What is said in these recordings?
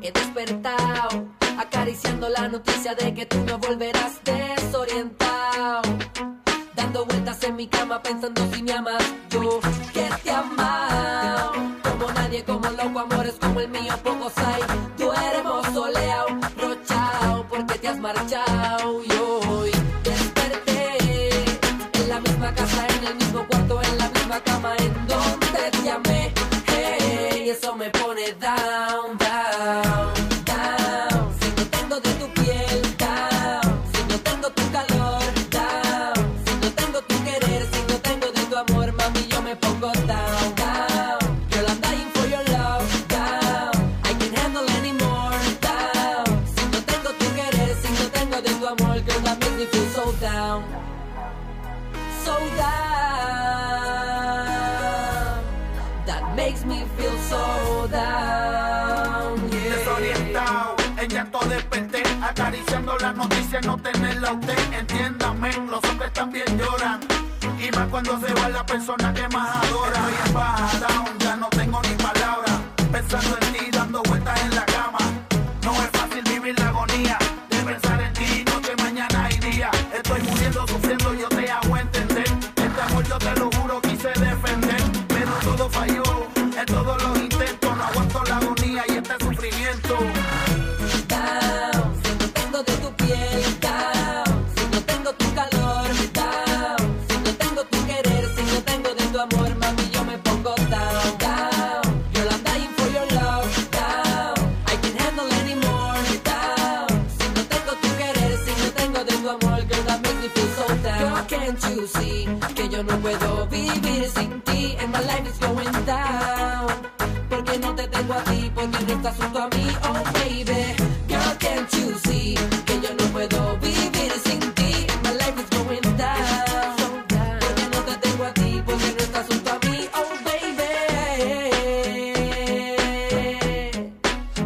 he despertado, acariciando la noticia de que tú no volverás desorientado. Dando vueltas en mi cama pensando si me amas, yo que te amado. Como nadie, como loco, amores como el mío, pocos hay. Duermo soleado, rochao, porque te has marchado. Y hoy desperté en la misma casa, en el mismo cuarto, en la misma cama, en donde te amé. Hey, eso me pone down, girl, that makes me feel so down. So down. That makes me feel so down. Desorientado. En llanto desperté, acariciando la noticia, no tenerla usted. Entiéndame, los hombres también lloran. Y más cuando se va la persona que más adora. Estoy en baja, down, ya no tengo ni palabras. Can't you see que yo no puedo vivir sin ti? And my life is going down. Porque no te tengo a ti, porque no estás junto a mí, oh baby. Girl, can't you see que yo no puedo vivir sin ti? My life is going down. Porque no te tengo a ti, porque no estás junto a mí, oh baby.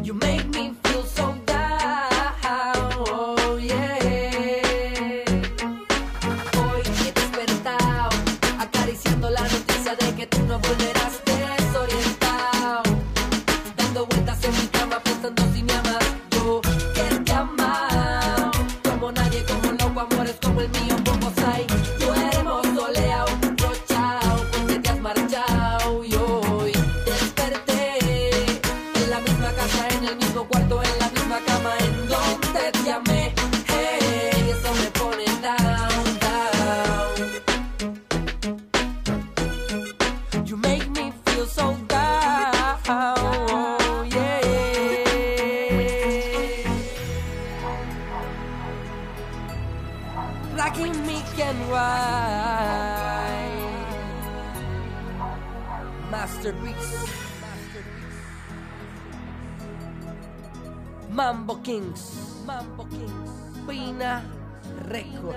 You make me You make me feel so down, oh, yeah. Black and meek and white. Masterpiece. Mambo Kings. Mambo Kings. Pina Record.